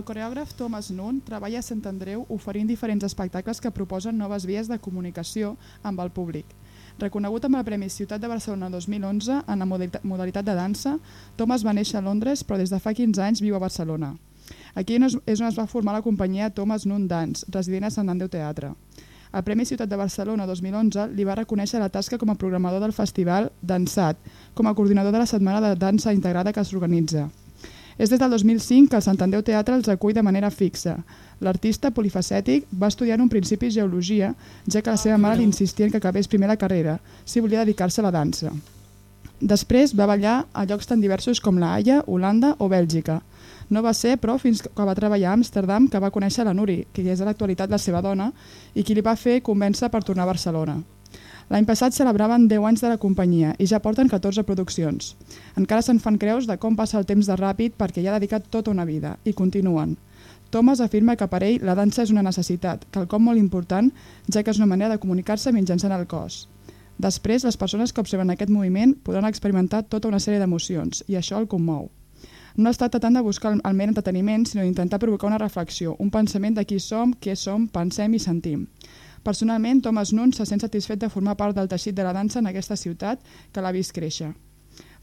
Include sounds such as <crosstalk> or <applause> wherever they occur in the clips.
El coreògraf Thomas Nunn treballa a Sant Andreu oferint diferents espectacles que proposen noves vies de comunicació amb el públic. Reconegut amb el Premi Ciutat de Barcelona 2011 en la modalitat de dansa, Thomas va néixer a Londres però des de fa 15 anys viu a Barcelona. Aquí és on es va formar la companyia Thomas Nunn Dance, resident a Sant Andreu Teatre. El Premi Ciutat de Barcelona 2011 li va reconèixer la tasca com a programador del festival Dansat, com a coordinador de la setmana de dansa integrada que s'organitza. És des del 2005 que el Sant Andreu Teatre els acull de manera fixa. L'artista polifacètic va estudiar en un principi geologia, ja que la seva mare li insistia en que acabés primer la carrera, si volia dedicar-se a la dansa. Després va ballar a llocs tan diversos com la Haia, Holanda o Bèlgica. No va ser, però, fins que va treballar a Amsterdam que va conèixer la Nuri, que és a l'actualitat la seva dona, i qui li va fer convèncer per tornar a Barcelona. L'any passat celebraven 10 anys de la companyia i ja porten 14 produccions. Encara se'n fan creus de com passa el temps de ràpid perquè hi ha dedicat tota una vida, i continuen. Thomas afirma que per ell la dansa és una necessitat, quelcom molt important, ja que és una manera de comunicar-se mitjançant el cos. Després, les persones que observen aquest moviment podran experimentar tota una sèrie d'emocions, i això el commou. No es tracta tant de buscar el mer entreteniment, sinó d'intentar provocar una reflexió, un pensament de qui som, què som, pensem i sentim. Personalment, Thomas Nunn se sent satisfet de formar part del teixit de la dansa en aquesta ciutat que l'ha vist créixer.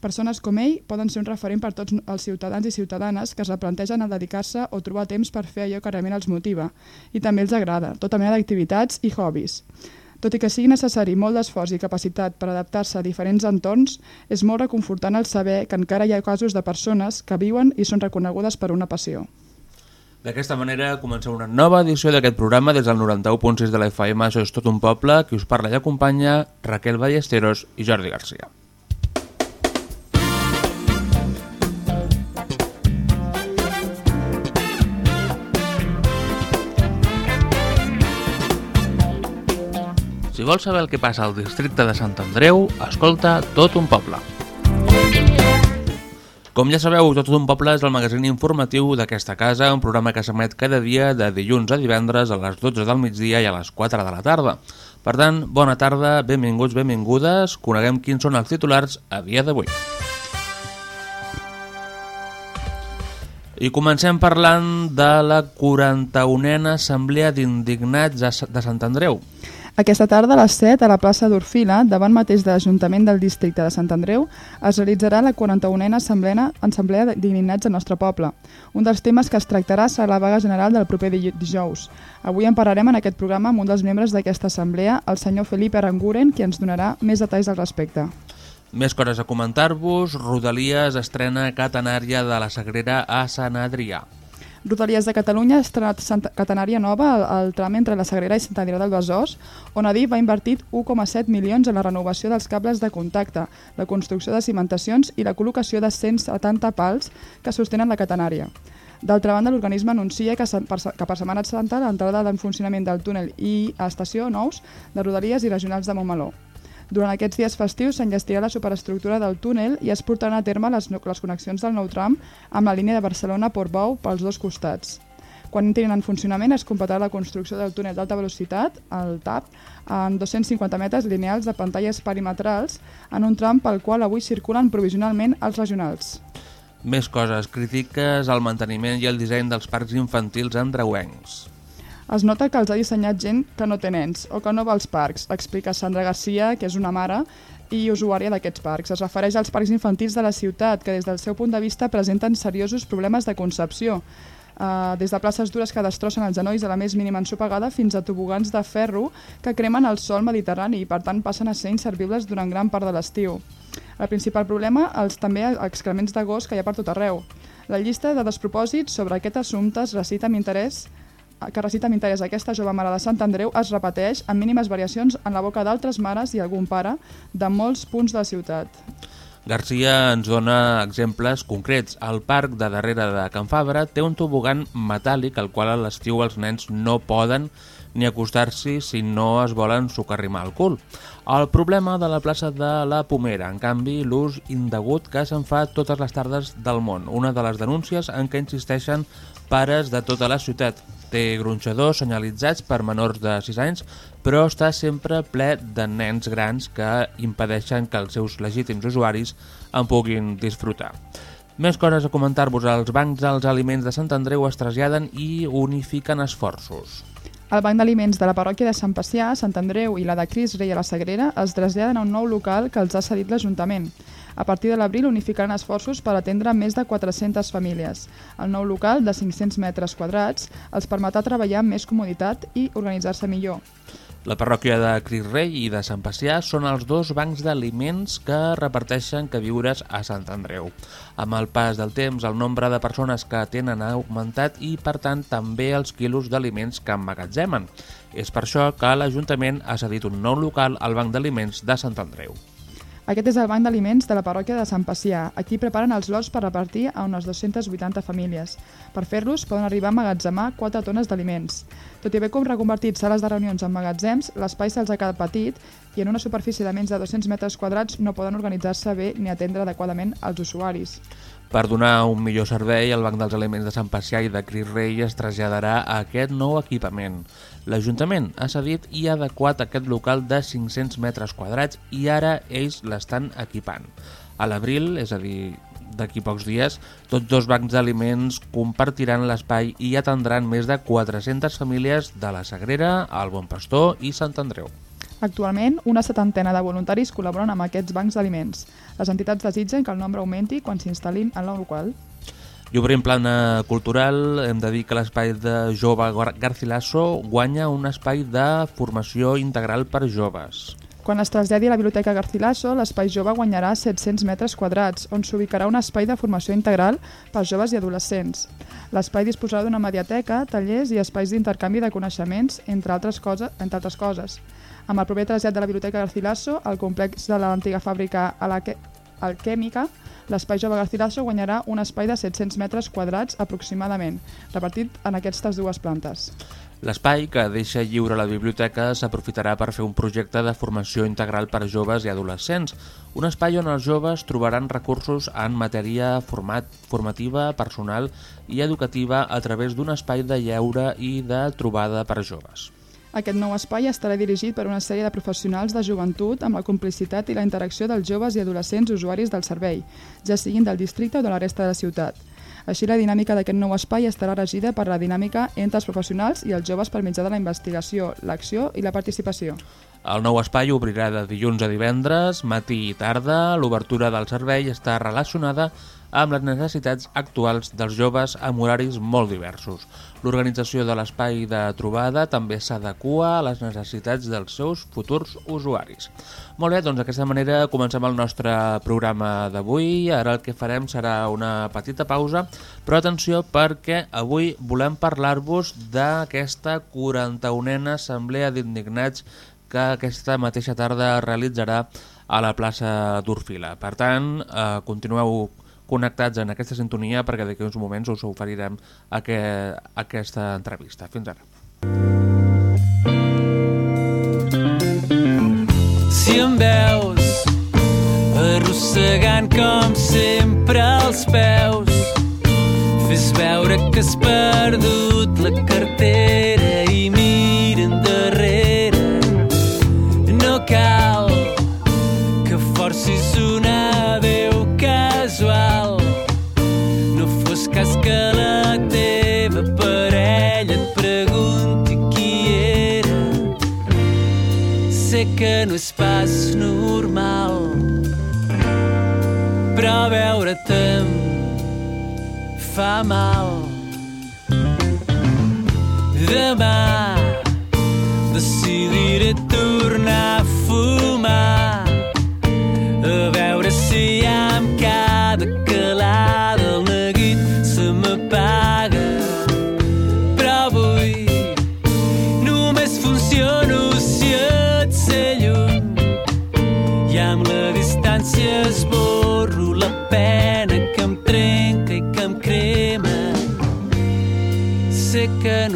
Persones com ell poden ser un referent per tots els ciutadans i ciutadanes que es replantegen a dedicar-se o trobar temps per fer allò que realment els motiva i també els agrada, tota mena d'activitats i hobbies. Tot i que sigui necessari molt d'esforç i capacitat per adaptar-se a diferents entorns, és molt reconfortant el saber que encara hi ha casos de persones que viuen i són reconegudes per una passió. D'aquesta manera comencem una nova edició d'aquest programa des del 91.6 de la FM, això és tot un poble, qui us parla i acompanya Raquel Ballesteros i Jordi Garcia. Si vols saber el que passa al districte de Sant Andreu, escolta tot un poble. Com ja sabeu, Tot un poble és el magazín informatiu d'aquesta casa, un programa que s'emet cada dia de dilluns a divendres a les 12 del migdia i a les 4 de la tarda. Per tant, bona tarda, benvinguts, benvingudes, coneguem quins són els titulars a dia d'avui. I comencem parlant de la 41a Assemblea d'Indignats de Sant Andreu. Aquesta tarda a les 7 a la plaça d'Orfila, davant mateix de l'Ajuntament del districte de Sant Andreu, es realitzarà la 41a Assemblea, Assemblea d'Indignats del nostre poble. Un dels temes que es tractarà serà la vaga general del proper dijous. Avui en parlarem en aquest programa amb un dels membres d'aquesta assemblea, el senyor Felipe Aranguren, qui ens donarà més detalls al respecte. Més coses a comentar-vos. Rodalies estrena Catenària de la Sagrera a Sant Adrià. Rodalies de Catalunya ha estrenat Santa Catenària Nova al, al tram entre la Sagrera i Sant Adrià del Besòs, on Adif ha invertit 1,7 milions en la renovació dels cables de contacte, la construcció de cimentacions i la col·locació de 170 pals que sostenen la catenària. D'altra banda, l'organisme anuncia que, que per Setmana Santa l'entrada en funcionament del túnel i a estació nous de Rodalies i regionals de Montmeló. Durant aquests dies festius s'enllestirà la superestructura del túnel i es portaran a terme les, les connexions del nou tram amb la línia de Barcelona-Portbou pels dos costats. Quan entrin en funcionament es completarà la construcció del túnel d'alta velocitat, el TAP, amb 250 metres lineals de pantalles perimetrals en un tram pel qual avui circulen provisionalment els regionals. Més coses, crítiques al manteniment i el disseny dels parcs infantils andreuencs. Es nota que els ha dissenyat gent que no té nens o que no va als parcs, explica Sandra Garcia, que és una mare i usuària d'aquests parcs. Es refereix als parcs infantils de la ciutat, que des del seu punt de vista presenten seriosos problemes de concepció. Uh, des de places dures que destrossen els genolls a la més mínima ensopegada fins a tobogans de ferro que cremen el sol mediterrani i per tant passen a ser inservibles durant gran part de l'estiu. El principal problema, els també excrements de gos que hi ha per tot arreu. La llista de despropòsits sobre aquest assumpte es recita amb interès que recita interès aquesta jove mare de Sant Andreu es repeteix amb mínimes variacions en la boca d'altres mares i algun pare de molts punts de la ciutat. Garcia ens dona exemples concrets. El parc de darrere de Can Fabra té un tobogan metàl·lic al qual a l'estiu els nens no poden ni acostar-s'hi si no es volen socarrimar el cul. El problema de la plaça de la Pomera, en canvi, l'ús indegut que se'n fa totes les tardes del món. Una de les denúncies en què insisteixen pares de tota la ciutat. Té gronxadors senyalitzats per menors de 6 anys, però està sempre ple de nens grans que impedeixen que els seus legítims usuaris en puguin disfrutar. Més coses a comentar-vos. Els bancs dels aliments de Sant Andreu es traslladen i unifiquen esforços. El Banc d'Aliments de la parròquia de Sant Pacià, Sant Andreu i la de Cris Rei a la Sagrera es traslladen a un nou local que els ha cedit l'Ajuntament. A partir de l'abril unificaran esforços per atendre més de 400 famílies. El nou local, de 500 metres quadrats, els permetrà treballar amb més comoditat i organitzar-se millor. La parròquia de Cris Rei i de Sant Pacià són els dos bancs d'aliments que reparteixen queviures a Sant Andreu. Amb el pas del temps, el nombre de persones que tenen ha augmentat i, per tant, també els quilos d'aliments que emmagatzemen. És per això que l'Ajuntament ha cedit un nou local al Banc d'Aliments de Sant Andreu. Aquest és el banc d'aliments de la parròquia de Sant Pacià. Aquí preparen els lots per repartir a unes 280 famílies. Per fer-los poden arribar a emmagatzemar 4 tones d'aliments. Tot i haver com reconvertit sales de reunions en magatzems, l'espai se'ls ha quedat petit i en una superfície de menys de 200 metres quadrats no poden organitzar-se bé ni atendre adequadament als usuaris. Per donar un millor servei, el Banc dels Aliments de Sant Pacià i de Cris Rei es traslladarà a aquest nou equipament. L'Ajuntament ha cedit i ha adequat aquest local de 500 metres quadrats i ara ells l'estan equipant. A l'abril, és a dir, d'aquí pocs dies, tots dos bancs d'aliments compartiran l'espai i atendran més de 400 famílies de la Sagrera, el Bon Pastor i Sant Andreu. Actualment, una setantena de voluntaris col·laboren amb aquests bancs d'aliments. Les entitats desitgen que el nombre augmenti quan s'instal·lin al nou local. I obrim plana cultural, hem de dir que l'espai de jove Garcilaso guanya un espai de formació integral per joves. Quan es traslladi a la Biblioteca Garcilaso, l'espai jove guanyarà 700 metres quadrats, on s'ubicarà un espai de formació integral per joves i adolescents. L'espai disposarà d'una mediateca, tallers i espais d'intercanvi de coneixements, entre altres, coses, entre altres coses. Amb el proper trasllat de la Biblioteca Garcilaso, el complex de l'antiga fàbrica alquèmica, l'espai jove Garcilaso guanyarà un espai de 700 metres quadrats aproximadament, repartit en aquestes dues plantes. L'espai que deixa lliure la biblioteca s'aprofitarà per fer un projecte de formació integral per a joves i adolescents, un espai on els joves trobaran recursos en matèria format, formativa, personal i educativa a través d'un espai de lleure i de trobada per a joves. Aquest nou espai estarà dirigit per una sèrie de professionals de joventut amb la complicitat i la interacció dels joves i adolescents usuaris del servei, ja siguin del districte o de la resta de la ciutat. Així, la dinàmica d'aquest nou espai estarà regida per la dinàmica entre els professionals i els joves per mitjà de la investigació, l'acció i la participació. El nou espai obrirà de dilluns a divendres, matí i tarda. L'obertura del servei està relacionada amb les necessitats actuals dels joves amb horaris molt diversos. L'organització de l'espai de trobada també s'adequa a les necessitats dels seus futurs usuaris. Molt bé, doncs d'aquesta manera comencem el nostre programa d'avui. Ara el que farem serà una petita pausa, però atenció perquè avui volem parlar-vos d'aquesta 41a Assemblea d'Indignats que aquesta mateixa tarda realitzarà a la plaça d'Urfila. Per tant, eh, continueu connectats en aquesta sintonia perquè d'aquí uns moments us oferirem aquest, aquesta entrevista. Fins ara. Si em veus arrossegant com sempre els peus fes veure que has perdut la cartera no és pas normal però veure-te fa mal. Demà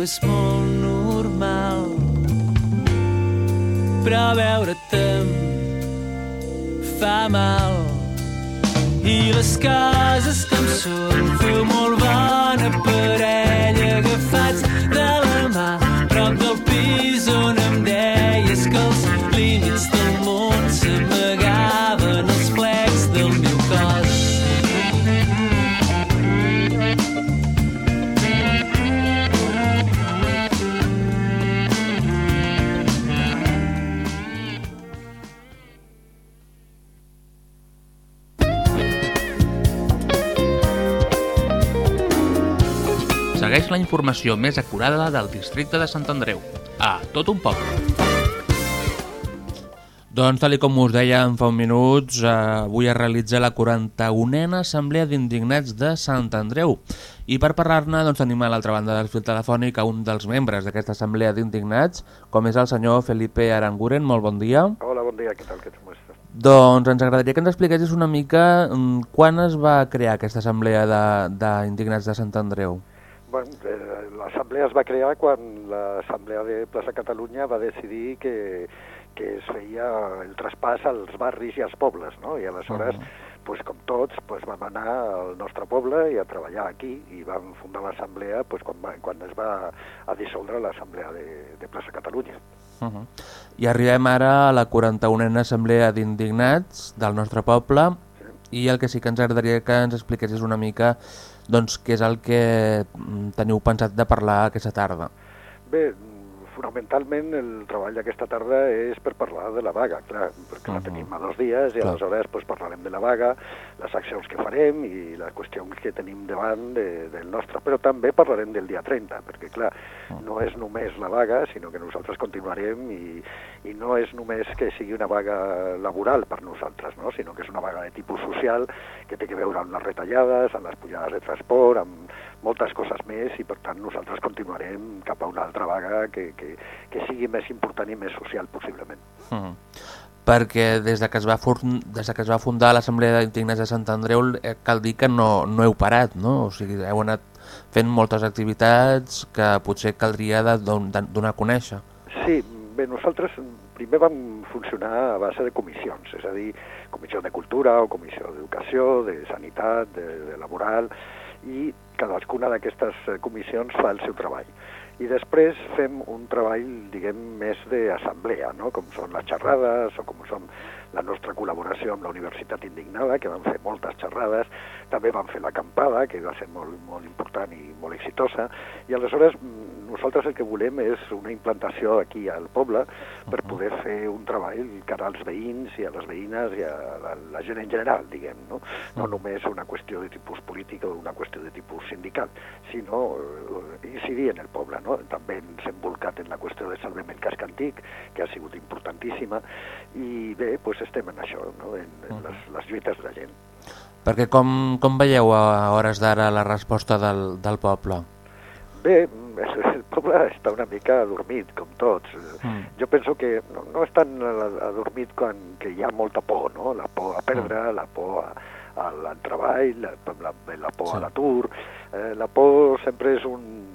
és molt normal però veure-te fa mal. I les coses com són feu molt bona parella la informació més acurada del districte de Sant Andreu. A tot un poble. Doncs, tal com us deia fa uns minuts, eh, avui es realitza la 41a Assemblea d'Indignats de Sant Andreu. I per parlar-ne doncs, tenim a l'altra banda del fil telefònic a un dels membres d'aquesta Assemblea d'Indignats, com és el senyor Felipe Aranguren. Molt bon dia. Hola, bon dia, què tal, què t'ho Doncs ens agradaria que ens expliquessis una mica mm, quan es va crear aquesta Assemblea d'Indignats de, de Sant Andreu. Bueno, eh, L'Assemblea es va crear quan l'Assemblea de Plaça Catalunya va decidir que que es feia el traspàs als barris i als pobles, no? I aleshores, uh -huh. pues, com tots, pues, vam anar al nostre poble i a treballar aquí i vam fundar l'assemblea pues, quan, va, quan es va a dissoldre l'assemblea de, de Plaça Catalunya. Uh -huh. I arribem ara a la 41a assemblea d'indignats del nostre poble sí. i el que sí que ens agradaria que ens expliquessis una mica doncs, què és el que teniu pensat de parlar aquesta tarda. Bé, fonamentalment el treball d'aquesta tarda és per parlar de la vaga, clar, perquè uh -huh. la tenim a dos dies i clar. aleshores pues, parlarem de la vaga, les accions que farem i les qüestions que tenim davant de, del nostre, però també parlarem del dia 30, perquè clar, uh -huh. no és només la vaga, sinó que nosaltres continuarem i, i no és només que sigui una vaga laboral per nosaltres, no? sinó que és una vaga de tipus social que té que veure amb les retallades, amb les pujades de transport, amb moltes coses més i per tant nosaltres continuarem cap a una altra vaga que, que, que sigui més important i més social possiblement. Mm. Perquè des de que es va, des de que es va fundar l'Assemblea d'Indignats de Sant Andreu eh, cal dir que no, no heu parat, no? O sigui, heu anat fent moltes activitats que potser caldria de, de donar a conèixer. Sí, bé, nosaltres primer vam funcionar a base de comissions, és a dir, comissió de cultura o comissió d'educació, de sanitat, de, de laboral, i cadascuna d'aquestes eh, comissions fa el seu treball. I després fem un treball, diguem, més d'assemblea, no? com són les xerrades o com són la nostra col·laboració amb la Universitat Indignada, que van fer moltes xerrades, també van fer l'acampada, que va ser molt, molt important i molt exitosa, i aleshores mm, nosaltres el que volem és una implantació aquí al poble per poder fer un treball cara als veïns i a les veïnes i a la, la gent en general, diguem, no? No només una qüestió de tipus polític o una qüestió de tipus sindical, sinó eh, incidir en el poble, no? També ens hem volcat en la qüestió de salvament casc antic, que ha sigut importantíssima, i bé, doncs estem en això, no? en, en les, les lluites de la gent. Perquè com, com veieu a hores d'ara la resposta del, del poble? Bé, <laughs> el poble està una mica adormit, com tots. Mm. Jo penso que no, no és tan adormit quan que hi ha molta por, no? La por a perdre, mm. la por a, al treball, la, la, la por sí. a l'atur. Eh, la por sempre és un, un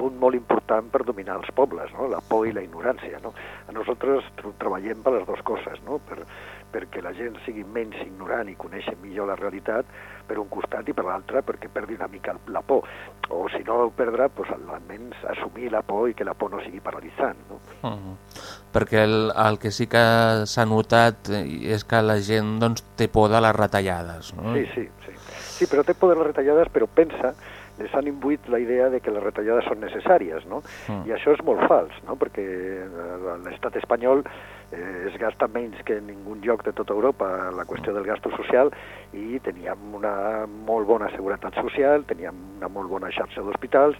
punt molt important per dominar els pobles, no? la por i la ignorància. No? A nosaltres treballem per les dues coses, no? per, perquè la gent sigui menys ignorant i coneixi millor la realitat, per un costat i per l'altre perquè perdi una mica la por. O si no perdre, doncs, almenys assumir la por i que la por no sigui paralitzant. No? Uh -huh. Perquè el, el que sí que s'ha notat és que la gent doncs, té por de les retallades. No? Sí, sí, sí. Sí, però té por de les retallades, però pensa les han imbuït la idea de que les retallades són necessàries, no? Mm. I això és molt fals, no? Perquè eh, l'estat espanyol eh, es gasta menys que en ningú lloc de tota Europa la qüestió del gasto social i teníem una molt bona seguretat social, teníem una molt bona xarxa d'hospitals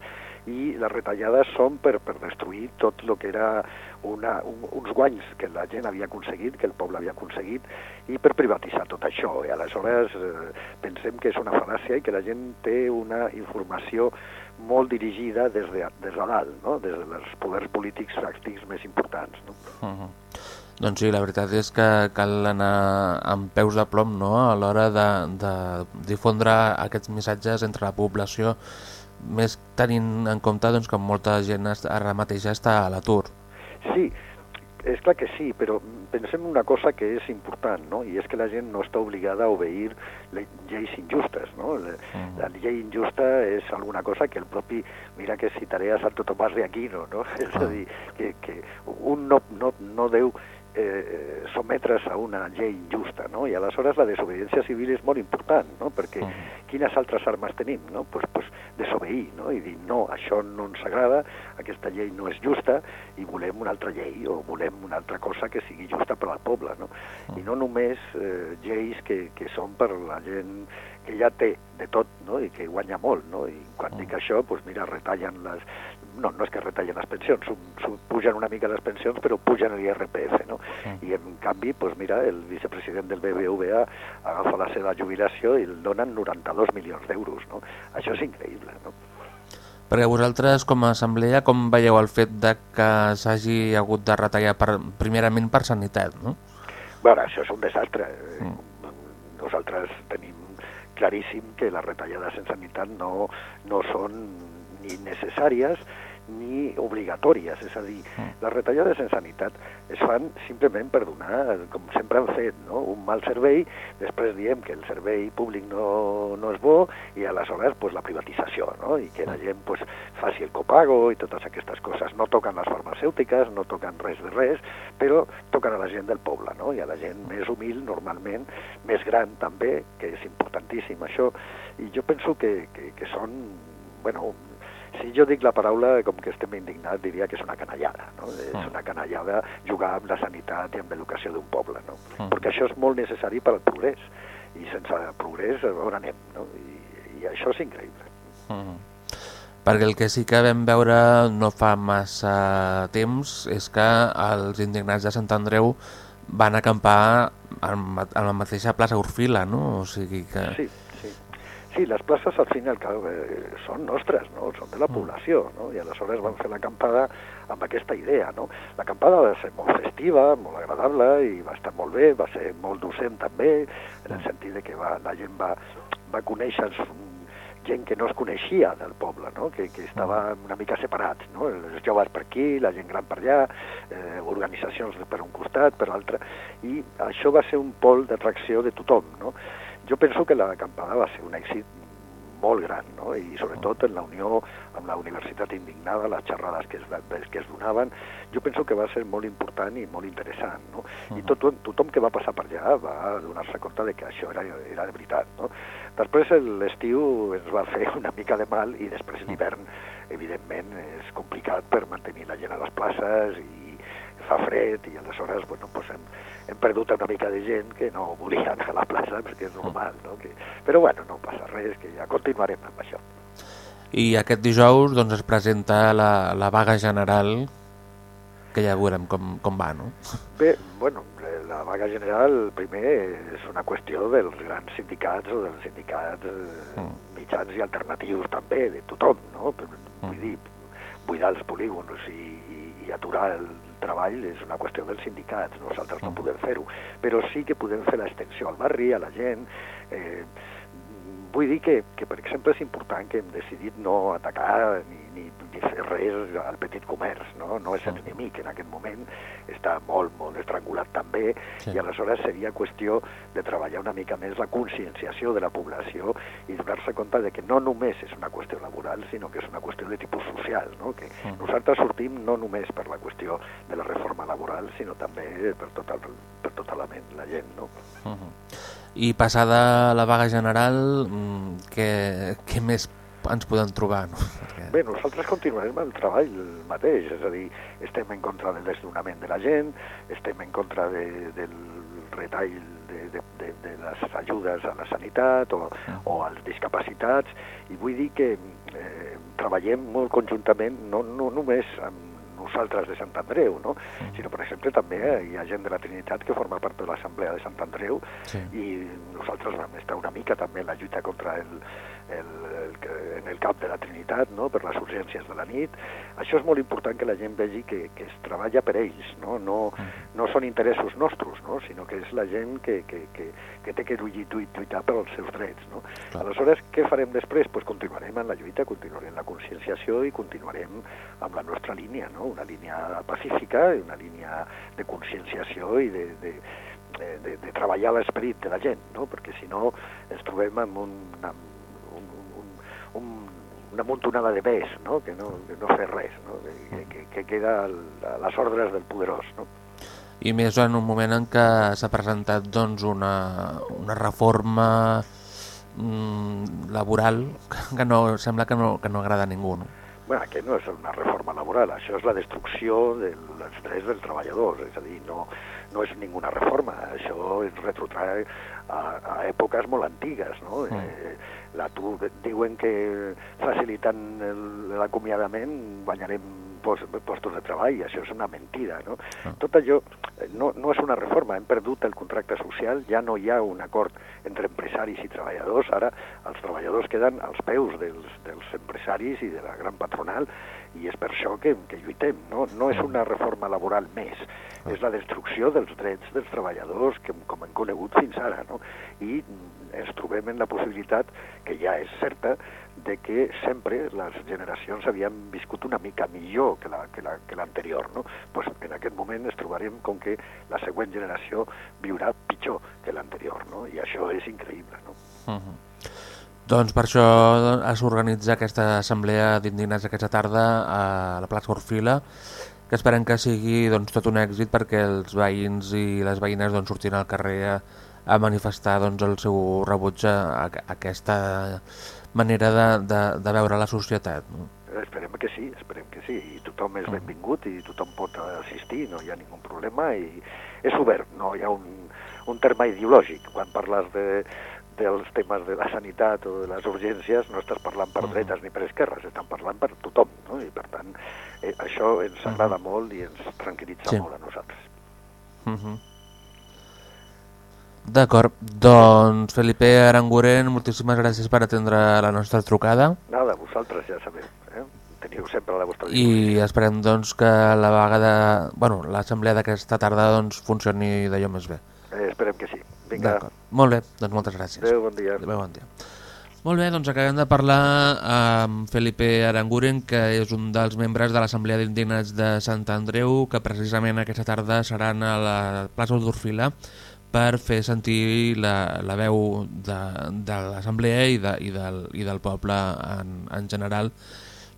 i les retallades són per, per destruir tot el que era una, un, uns guanys que la gent havia aconseguit, que el poble havia aconseguit, i per privatitzar tot això. I aleshores eh, pensem que és una fal·làcia i que la gent té una informació molt dirigida des de, des de dalt, no? des dels poders polítics pràctics més importants. No? Uh -huh. Doncs sí, la veritat és que cal anar amb peus de plom no? a l'hora de, de difondre aquests missatges entre la població més tenint en compte doncs, que molta gent ara mateix està a l'atur. Sí, és clar que sí, però pensem una cosa que és important, no? i és que la gent no està obligada a obeir les lleis injustes. No? La, uh la llei injusta és alguna cosa que el propi, mira que citaré a Santo Tomàs de Aquino, no? <laughs> és a dir, que, que un no, no, no deu eh, sometre's a una llei injusta, no? I aleshores la desobediència civil és molt important, no? Perquè -huh. quines altres armes tenim, no? Pues, pues desobeir, no? I dir, no, això no ens agrada, aquesta llei no és justa i volem una altra llei o volem una altra cosa que sigui justa per al poble, no? -huh. I no només eh, lleis que, que són per la gent que ja té de tot no? i que guanya molt. No? I quan dic això, doncs mira, retallen les... No, no és que retallen les pensions, su, su, pugen una mica les pensions, però pugen l'IRPF, no? Mm. I en canvi, doncs mira, el vicepresident del BBVA agafa la seva jubilació i el donen 92 milions d'euros, no? Això és increïble, no? Perquè vosaltres, com a assemblea, com veieu el fet de que s'hagi hagut de retallar per, primerament per sanitat, no? Bueno, això és un desastre. Mm. Nosaltres tenim claríssim que les retallades en sanitat no, no són ni necessàries ni obligatòries, és a dir, Mm. les retallades en sanitat es fan simplement per donar, com sempre han fet, no? un mal servei, després diem que el servei públic no, no és bo i aleshores pues, la privatització, no? i que la gent pues, faci el copago i totes aquestes coses. No toquen les farmacèutiques, no toquen res de res, però toquen a la gent del poble, no? i a la gent més humil normalment, més gran també, que és importantíssim això, i jo penso que, que, que són, bueno, si jo dic la paraula, com que estem indignats, diria que és una canallada, no? És Mm. una canallada jugar amb la sanitat i amb l'educació d'un poble, no? Mm. Perquè això és molt necessari per al progrés, i sense progrés on anem, no? I, i això és increïble. Mm. Perquè el que sí que vam veure no fa massa temps és que els indignats de Sant Andreu van acampar en, en la mateixa plaça Orfila, no? O sigui que... Sí, sí. Les places al fin i al cap eh, són nostres, no? són de la població, no? i aleshores van fer l'acampada amb aquesta idea. No? L'acampada va ser molt festiva, molt agradable i va estar molt bé, va ser molt docent també, en el sentit de que va, la gent va, va conèixer els, gent que no es coneixia del poble, no? que, que estava una mica separats, no? els joves per aquí, la gent gran per allà, eh, organitzacions per un costat, per l'altre, i això va ser un pol d'atracció de tothom. No? Jo penso que l'acampada va ser un èxit molt gran, no? i sobretot en la unió amb la Universitat Indignada, les xerrades que es, que es donaven, jo penso que va ser molt important i molt interessant. No? I tothom, tothom que va passar per allà va donar-se compte de que això era, era de veritat. No? Després l'estiu ens va fer una mica de mal i després l'hivern, evidentment, és complicat per mantenir la gent a les places i fa fred i aleshores bueno, pues hem, hem perdut una mica de gent que no volia anar a la plaça perquè és normal, no? Que, però bueno, no passa res, que ja continuarem amb això. I aquest dijous doncs, es presenta la, la vaga general que ja veurem com, com va, no? Bé, bueno, la vaga general primer és una qüestió dels grans sindicats o dels sindicats eh, mitjans i alternatius també, de tothom, no? Vull dir, buidar els polígons i, i, i aturar el treball és una qüestió dels sindicats, nosaltres no podem fer-ho, però sí que podem fer l'extensió al barri, a la gent. Eh, vull dir que, que, per exemple, és important que hem decidit no atacar ni, ni, ni fer res al petit comerç, no? No és enemic en aquest moment, està molt, molt estrangulat també, Sí. i aleshores seria qüestió de treballar una mica més la conscienciació de la població i donar-se compte de que no només és una qüestió laboral, sinó que és una qüestió de tipus social, no? que Mm. nosaltres sortim no només per la qüestió de la reforma laboral, sinó també per tota, el, per tota la, ment, la gent. No? Uh -huh. I passada la vaga general, mm, què, què més ens podem trobar? No? Bé, nosaltres continuarem el treball mateix, és a dir, estem en contra del desdonament de la gent, estem en contra de, del retall de, de, de, de les ajudes a la sanitat o, o als discapacitats, i vull dir que eh, treballem molt conjuntament, no, no només amb nosaltres de Sant Andreu, no? sinó, per exemple, també hi ha gent de la Trinitat que forma part de l'Assemblea de Sant Andreu Sí. i nosaltres vam estar una mica també en la lluita contra el, el, el, en el cap de la Trinitat, no? per les urgències de la nit. Això és molt important que la gent vegi que, que es treballa per ells, no, no, no són interessos nostres, no? sinó que és la gent que, que, que, que té que lluitar, pels seus drets. No? Clar. Aleshores, què farem després? Pues continuarem en la lluita, continuarem la conscienciació i continuarem amb la nostra línia, no? una línia pacífica i una línia de conscienciació i de, de, de, de, de treballar l'esperit de la gent, no? perquè si no ens trobem amb un, amb un, un, una muntonada de pes, no? Que, no, que no fer res, no? Que, que, que queda al- a les ordres del poderós. No? I més en un moment en què s'ha presentat doncs, una, una reforma mm, laboral <laughs> que no, sembla que no, que no agrada a ningú. No? bueno, que no és una reforma laboral, això és la destrucció dels drets dels treballadors, és a dir, no, no és ninguna reforma, això es retrotrae a, a èpoques molt antigues, no? Mm. Eh, l'atur, diuen que facilitant l'acomiadament guanyarem postos de treball, això és una mentida, no? Ah. Tot allò eh, no, no és una reforma, hem perdut el contracte social, ja no hi ha un acord entre empresaris i treballadors, ara els treballadors queden als peus dels, dels empresaris i de la gran patronal i és per això que, que lluitem, no? No és una reforma laboral més, és la destrucció dels drets dels treballadors que, com hem conegut fins ara, no? I ens trobem en la possibilitat, que ja és certa, de que sempre les generacions havien viscut una mica millor que l'anterior. La, que la, no? pues en aquest moment ens trobarem com que la següent generació viurà pitjor que l'anterior, no? i això és increïble. No? Uh -huh. Doncs per això es organitza aquesta assemblea d'indignats aquesta tarda a la plaça Orfila, que esperem que sigui doncs, tot un èxit perquè els veïns i les veïnes doncs, surtin al carrer a, a manifestar doncs, el seu rebuig a, a aquesta manera de, de, de veure la societat. No? Esperem que sí, esperem que sí. I tothom és mm. benvingut i tothom pot assistir, no hi ha ningú problema i és obert, no hi ha un, un terme ideològic. Quan parles de, dels temes de la sanitat o de les urgències no estàs parlant per mm. dretes ni per esquerres, estan parlant per tothom, no? I per tant, eh, això ens agrada mm. molt i ens tranquil·litza sí. molt a nosaltres. Mm -hmm. D'acord, doncs Felipe Aranguren, moltíssimes gràcies per atendre la nostra trucada. Nada, vosaltres ja sabeu, eh? teniu sempre la vostra I esperem doncs que la vaga de... bueno, l'assemblea d'aquesta tarda doncs funcioni d'allò més bé. Eh, esperem que sí. Vinga. Molt bé, doncs moltes gràcies. Adéu, bon dia. Adéu, bon dia. Molt bé, doncs acabem de parlar amb Felipe Aranguren, que és un dels membres de l'Assemblea d'Indignats de Sant Andreu, que precisament aquesta tarda seran a la plaça d'Orfila, per fer sentir la, la veu de, de l'assemblea i, de, i, del, i del poble en, en general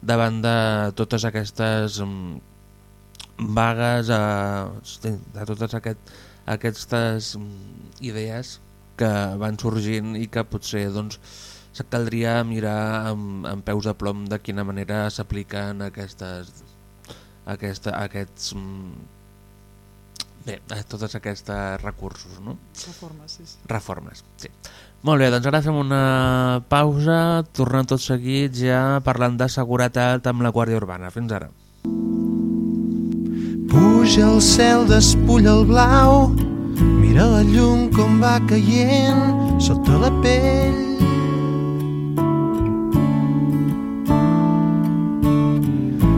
davant de totes aquestes um, vagues, uh, de totes aquest, aquestes um, idees que van sorgint i que potser doncs, caldria mirar amb, amb peus de plom de quina manera s'apliquen aquestes, aquesta, aquests um, Bé, eh, tots aquests recursos, no? Reformes, sí, sí. Reformes, sí. Molt bé, doncs ara fem una pausa, tornem tot seguit ja parlant de seguretat amb la Guàrdia Urbana. Fins ara. Puja el cel, despulla el blau, mira la llum com va caient sota la pell.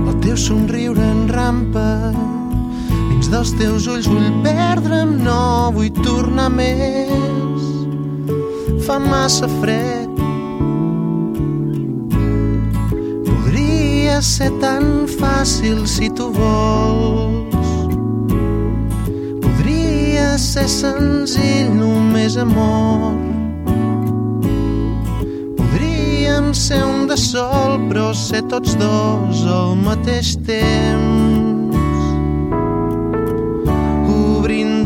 El teu somriure en rampa Dins dels teus ulls vull perdre'm, no vull tornar més. Fa massa fred. Podria ser tan fàcil si tu vols. Podria ser senzill, només amor. Podríem ser un de sol, però ser tots dos al mateix temps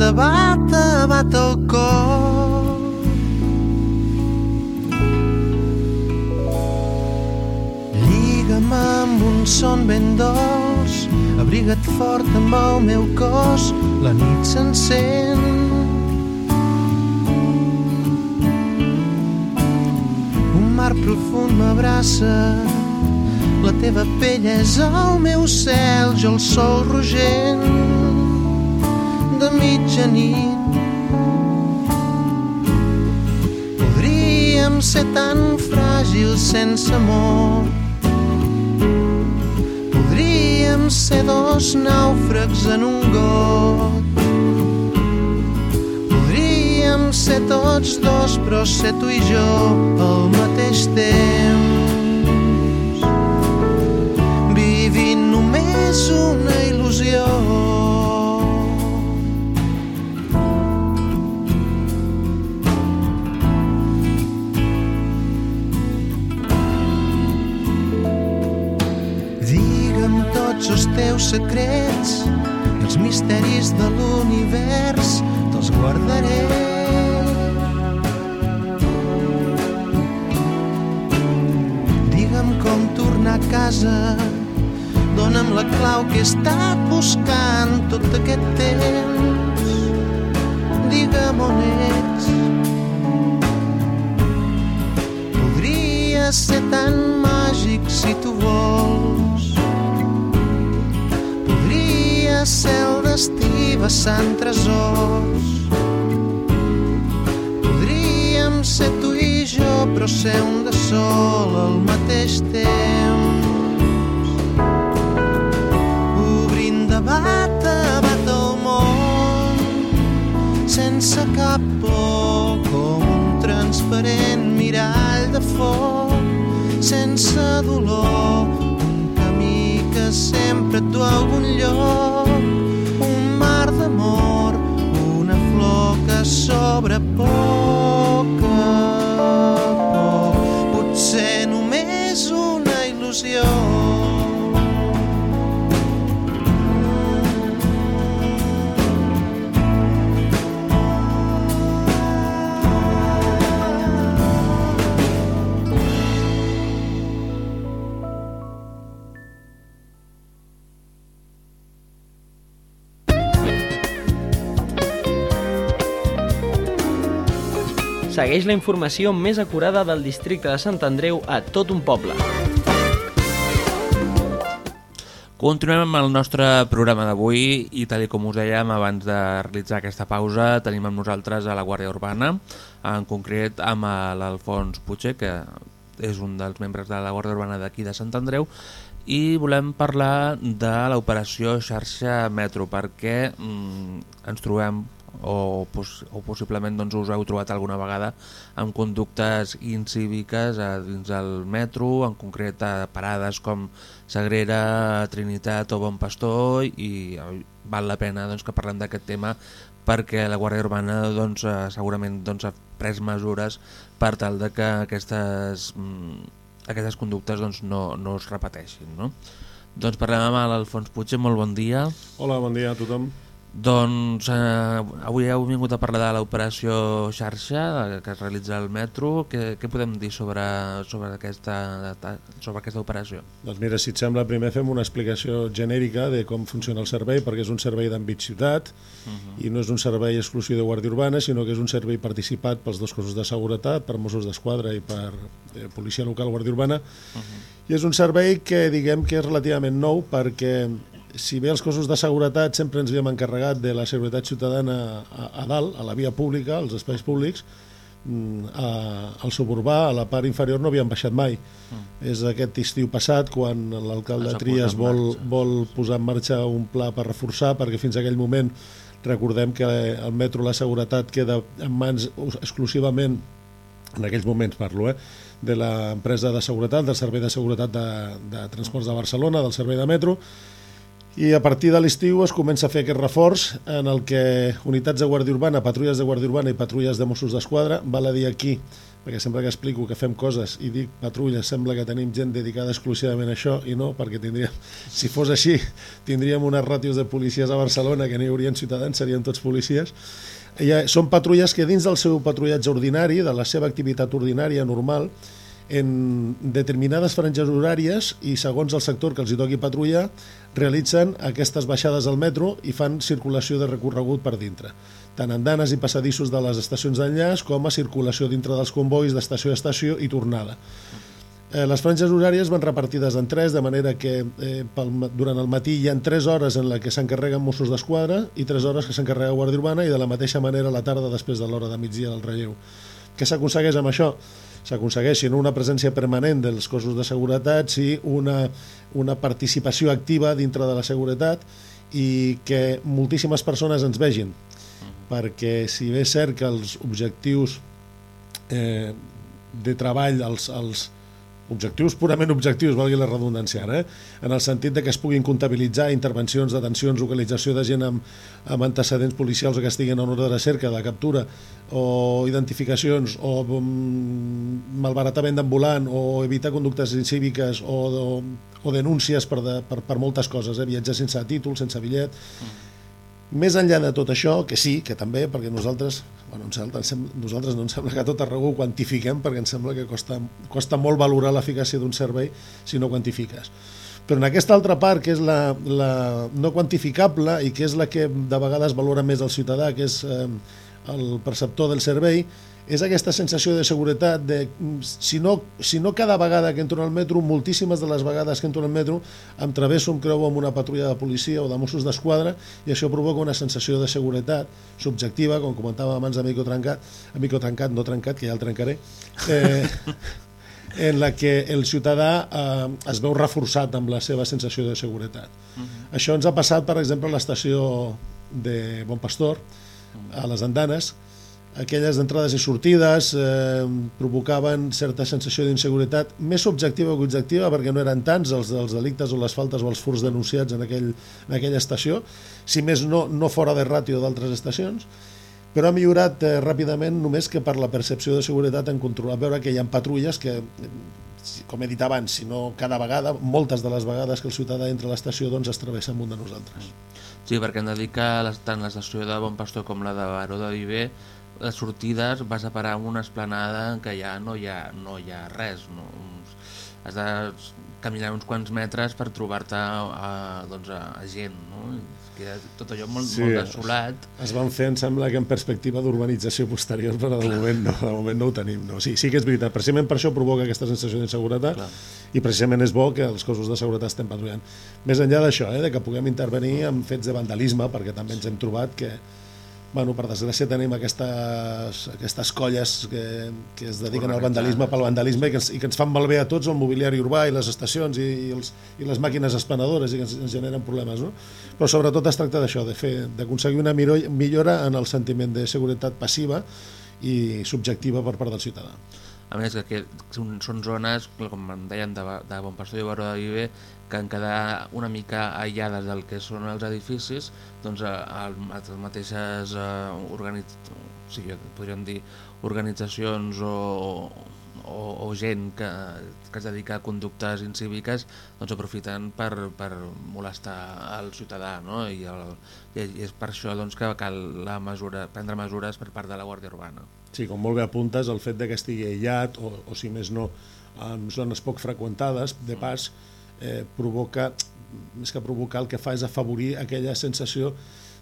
de bat a bat el cor. Lliga'm amb un son ben dolç, abriga't fort amb el meu cos, la nit s'encén. Un mar profund m'abraça, la teva pell és el meu cel, jo el sol rogent de mitjanit. Podríem ser tan fràgils sense amor. Podríem ser dos nàufrags en un got. Podríem ser tots dos, però ser tu i jo al mateix temps. Vivint només una il·lusió. Secrets i els misteris de l'univers te'ls guardaré. Digue'm com tornar a casa. Dóna'm la clau que he estat buscant tot aquest temps. Digue'm on ets. Podria ser tan màgic si tu vols. Podria ser el destí vessant tresors ser tu i jo, però ser un de sol al mateix temps. Obrint de bat a bat el món, sense cap por, com un transparent mirall de foc, sense dolor, un camí que sempre et du a algun lloc, s'obre poc Segueix la informació més acurada del districte de Sant Andreu a tot un poble. Continuem amb el nostre programa d'avui i tal com us dèiem abans de realitzar aquesta pausa tenim amb nosaltres a la Guàrdia Urbana, en concret amb l'Alfons Puigcer, que és un dels membres de la Guàrdia Urbana d'aquí de Sant Andreu, i volem parlar de l'operació xarxa metro perquè mm, ens trobem o, pos o possiblement doncs, us heu trobat alguna vegada amb conductes incíviques a dins del metro, en concret a parades com Sagrera, Trinitat o Bon Pastor i val la pena doncs, que parlem d'aquest tema perquè la Guàrdia Urbana doncs, eh, segurament doncs, ha pres mesures per tal de que aquestes, mm, aquestes conductes doncs, no, no es repeteixin. No? Doncs parlem amb l'Alfons Puig, molt bon dia. Hola, bon dia a tothom. Doncs eh, avui heu vingut a parlar de l'operació xarxa que es realitza al metro. Què, què podem dir sobre, sobre, aquesta, sobre aquesta operació? Doncs mira, si et sembla, primer fem una explicació genèrica de com funciona el servei, perquè és un servei d'àmbit ciutat uh -huh. i no és un servei exclusiu de Guàrdia Urbana, sinó que és un servei participat pels dos cossos de seguretat, per Mossos d'Esquadra i per eh, Policia Local Guàrdia Urbana, uh -huh. i és un servei que diguem que és relativament nou perquè si bé els cossos de seguretat sempre ens havíem encarregat de la seguretat ciutadana a, a dalt, a la via pública, als espais públics, mm, a, al suburbà, a la part inferior, no havíem baixat mai. Mm. És aquest estiu passat quan l'alcalde Trias vol, vol posar en marxa un pla per reforçar, perquè fins a aquell moment recordem que el metro la seguretat queda en mans exclusivament, en aquells moments parlo, eh, de l'empresa de seguretat, del Servei de Seguretat de, de Transports de Barcelona, del Servei de Metro, i a partir de l'estiu es comença a fer aquest reforç en el que unitats de Guàrdia Urbana, patrulles de Guàrdia Urbana i patrulles de Mossos d'Esquadra, val a dir aquí, perquè sempre que explico que fem coses i dic patrulles, sembla que tenim gent dedicada exclusivament a això i no, perquè tindríem, si fos així, tindríem unes ràtios de policies a Barcelona que no hi haurien ciutadans, serien tots policies. I, són patrulles que dins del seu patrullatge ordinari, de la seva activitat ordinària normal, en determinades franges horàries i segons el sector que els hi toqui patrullar realitzen aquestes baixades al metro i fan circulació de recorregut per dintre tant andanes i passadissos de les estacions d'enllaç com a circulació dintre dels convois d'estació a estació i tornada eh, les franges horàries van repartides en tres de manera que eh, pel, durant el matí hi ha tres hores en la que s'encarreguen Mossos d'Esquadra i tres hores que s'encarrega Guàrdia Urbana i de la mateixa manera a la tarda després de l'hora de migdia del relleu què s'aconsegueix amb això? S'aconsegueixi no una presència permanent dels cossos de seguretat, sí una, una participació activa dintre de la seguretat i que moltíssimes persones ens vegin. Perquè si bé és cert que els objectius eh, de treball, els, els, objectius purament objectius, valgui la redundància ara, eh? en el sentit de que es puguin comptabilitzar intervencions, detencions, localització de gent amb, amb antecedents policials que estiguin en ordre de cerca, de captura, o identificacions, o um, malbaratament d'ambulant, o evitar conductes incíviques, o, o, o denúncies per, de, per, per moltes coses, eh? viatjar sense títol, sense bitllet... Mm Més enllà de tot això, que sí, que també, perquè nosaltres, bueno, ens, ens, nosaltres no ens sembla que tot arreu ho quantifiquem, perquè ens sembla que costa, costa molt valorar l'eficàcia d'un servei si no quantifiques. Però en aquesta altra part, que és la, la no quantificable i que és la que de vegades valora més el ciutadà, que és eh, el perceptor del servei, és aquesta sensació de seguretat de, si no, si no cada vegada que entro al metro, moltíssimes de les vegades que entro al metro em travesso, em creu amb una patrulla de policia o de Mossos d'Esquadra i això provoca una sensació de seguretat subjectiva, com comentava abans Amico Trencat, Amico Trencat, no trencat, que ja el trencaré, eh, <laughs> en la que el ciutadà eh, es veu reforçat amb la seva sensació de seguretat. Uh -huh. Això ens ha passat, per exemple, a l'estació de Bon Pastor, a les andanes, aquelles entrades i sortides eh, provocaven certa sensació d'inseguretat més subjectiva que objectiva perquè no eren tants els, els delictes o les faltes o els furs denunciats en, aquell, en aquella estació si més no, no fora de ràtio d'altres estacions però ha millorat eh, ràpidament només que per la percepció de seguretat en controlar, veure que hi ha patrulles que com he dit abans, si no cada vegada, moltes de les vegades que el ciutadà entra a l'estació doncs es travessa amunt de nosaltres. Sí, perquè hem de dir que tant l'estació de Bon Pastor com la de Baró de Viver sortides vas a parar en una esplanada en què ja no hi ha, no hi ha res. No? Has de caminar uns quants metres per trobar-te a, doncs, a, a gent. No? Queda tot allò molt, sí, molt desolat. Es van fer, em sembla, que en perspectiva d'urbanització posterior, però de moment no, de moment no ho tenim. No. Sí, sí que és veritat, precisament per això provoca aquesta sensació d'inseguretat i precisament és bo que els cossos de seguretat estem patrullant. Més enllà d'això, eh, de que puguem intervenir en fets de vandalisme, perquè també ens hem trobat que bueno, per desgràcia tenim aquestes, aquestes colles que, que es dediquen al vandalisme pel vandalisme i que, ens, i que ens fan malbé a tots el mobiliari urbà i les estacions i, i, els, i les màquines espanadores i que ens, ens generen problemes. No? Però sobretot es tracta d'això, de fer d'aconseguir una millora en el sentiment de seguretat passiva i subjectiva per part del ciutadà. A més, que són, són zones, com em deien, de, de Bon Pastor i Baró de Viver, que en quedar una mica aïllades del que són els edificis, doncs a, les mateixes eh, organit... o sigui, podríem dir organitzacions o, o, o gent que, que es dedica a conductes incíviques doncs aprofiten per, per molestar el ciutadà no? I, el, i és per això doncs, que cal la mesura, prendre mesures per part de la Guàrdia Urbana. Sí, com molt bé apuntes, el fet de que estigui aïllat o, o si més no en zones poc freqüentades de pas eh, provoca, més que provocar, el que fa és afavorir aquella sensació